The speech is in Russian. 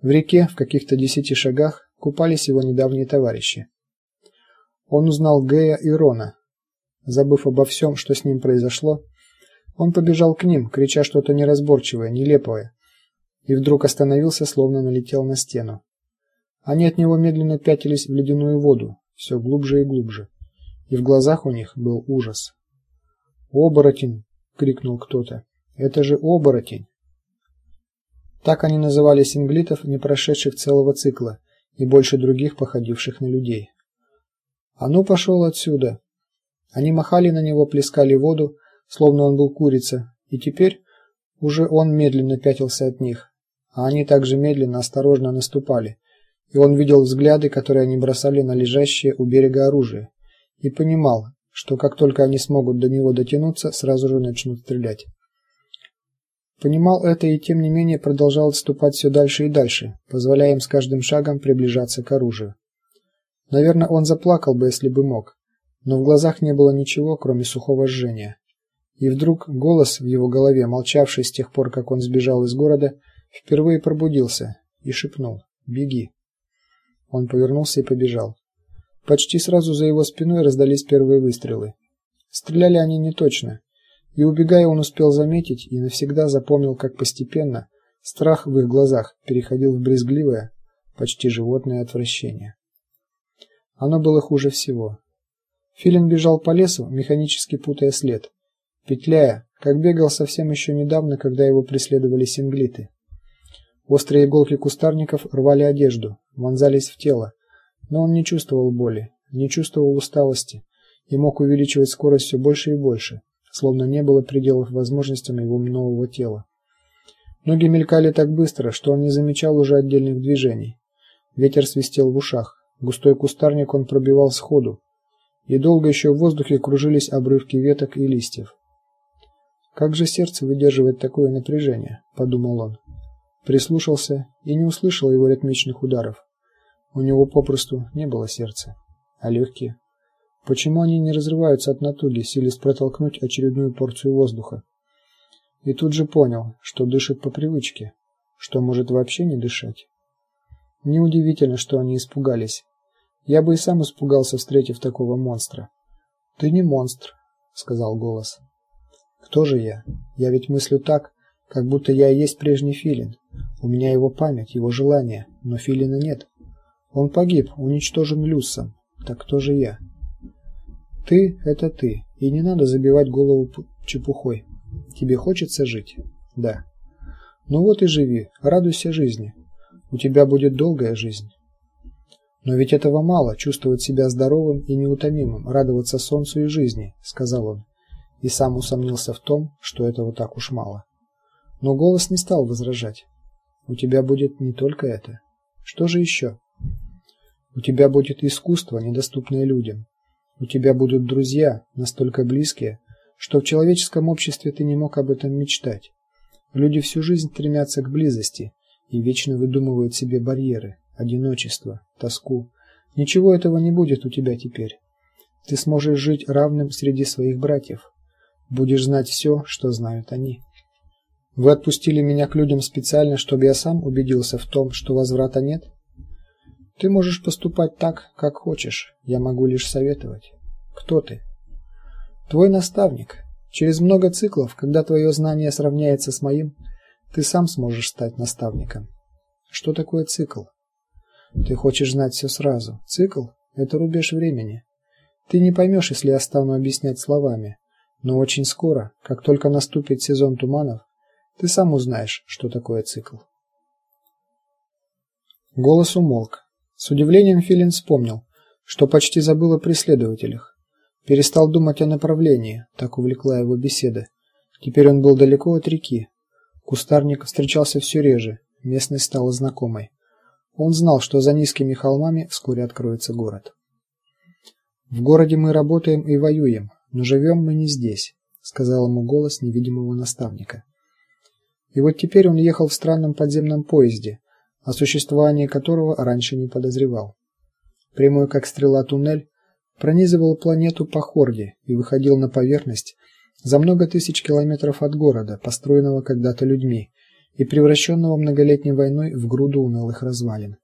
В реке в каких-то десяти шагах купались его недавние товарищи. Он узнал Гея и Рона. Забыв обо всем, что с ним произошло, он побежал к ним, крича что-то неразборчивое, нелепое, и вдруг остановился, словно налетел на стену. Они от него медленно пятились в ледяную воду, все глубже и глубже, и в глазах у них был ужас. "Оборотень!" крикнул кто-то. "Это же оборотень!" Так они называли синглитов, не прошедших целого цикла и больше других походивших на людей. "А ну пошел отсюда!" Они махали на него, плескали воду, словно он был курица, и теперь уже он медленно пятился от них, а они также медленно, осторожно наступали. И он видел взгляды, которые они бросали на лежащее у берега оружие, и понимал, что как только они смогут до него дотянуться, сразу же начнут стрелять. Понимал это и тем не менее продолжал отступать все дальше и дальше, позволяя им с каждым шагом приближаться к оружию. Наверное, он заплакал бы, если бы мог, но в глазах не было ничего, кроме сухого жжения. И вдруг голос в его голове, молчавший с тех пор, как он сбежал из города, впервые пробудился и шепнул: "Беги". Он повернулся и побежал. Почти сразу за его спиной раздались первые выстрелы. Стреляли они не точно, и убегая, он успел заметить и навсегда запомнил, как постепенно страх в их глазах переходил в брезгливое, почти животное отвращение. Оно было хуже всего. Филин бежал по лесу, механически путая след, петляя, как бегал совсем еще недавно, когда его преследовали синглиты. Острые иголки кустарников рвали одежду, вонзались в тело, но он не чувствовал боли, не чувствовал усталости и мог увеличивать скорость все больше и больше словно не было пределов возможностям его нового тела. Ноги мелькали так быстро, что он не замечал уже отдельных движений. Ветер свистел в ушах, густой кустарник он пробивал сходу, и долго еще в воздухе кружились обрывки веток и листьев. Как же сердце выдерживает такое напряжение, подумал он. Прислушался и не услышал его ритмичных ударов. У него попросту не было сердца, а легкие. Почему они не разрываются от натуги, силясь протолкнуть очередную порцию воздуха? И тут же понял, что дышит по привычке, что может вообще не дышать. Неудивительно, что они испугались. Я бы и сам испугался, встретив такого монстра. Ты не монстр, сказал голос. Кто же я? Я ведь мыслю так, как будто я и есть прежний Филин. У меня его память, его желания, но Филина нет. Он погиб, уничтожен Люсом. Так кто же я? Ты это ты, и не надо забивать голову чепухой. Тебе хочется жить? Да. Ну вот и живи, радуйся жизни. У тебя будет долгая жизнь. Но ведь этого мало чувствовать себя здоровым и неутомимым, радоваться солнцу и жизни, сказал он. И сам усомнился в том, что этого так уж мало. Но голос не стал возражать. У тебя будет не только это. Что же еще? У тебя будет искусство, недоступное людям. У тебя будут друзья, настолько близкие, что в человеческом обществе ты не мог об этом мечтать. Люди всю жизнь стремятся к близости и вечно выдумывают себе барьеры, одиночество, тоску. Ничего этого не будет у тебя теперь. Ты сможешь жить равным среди своих братьев. Будешь знать все, что знают они. Вы отпустили меня к людям специально, чтобы я сам убедился в том, что возврата нет. Ты можешь поступать так, как хочешь. Я могу лишь советовать. Кто ты? Твой наставник. Через много циклов, когда твое знание сравняется с моим, ты сам сможешь стать наставником. Что такое цикл? Ты хочешь знать все сразу. Цикл это рубеж времени. Ты не поймешь, если я стану объяснять словами, но очень скоро, как только наступит сезон туманов, ты сам узнаешь, что такое цикл. Голос умолк. С удивлением Филин вспомнил, что почти забыл о преследователях. Перестал думать о направлении, так увлекла его беседа. Теперь он был далеко от реки. Кустарник встречался все реже, местность стала знакомой. Он знал, что за низкими холмами вскоре откроется город. В городе мы работаем и воюем, но живем мы не здесь, сказал ему голос невидимого наставника. И вот теперь он ехал в странном подземном поезде, о существовании которого раньше не подозревал. Прямой как стрела туннель пронизывал планету по хорде и выходил на поверхность за много тысяч километров от города, построенного когда-то людьми и превращенного многолетней войной в груду унылых развалин.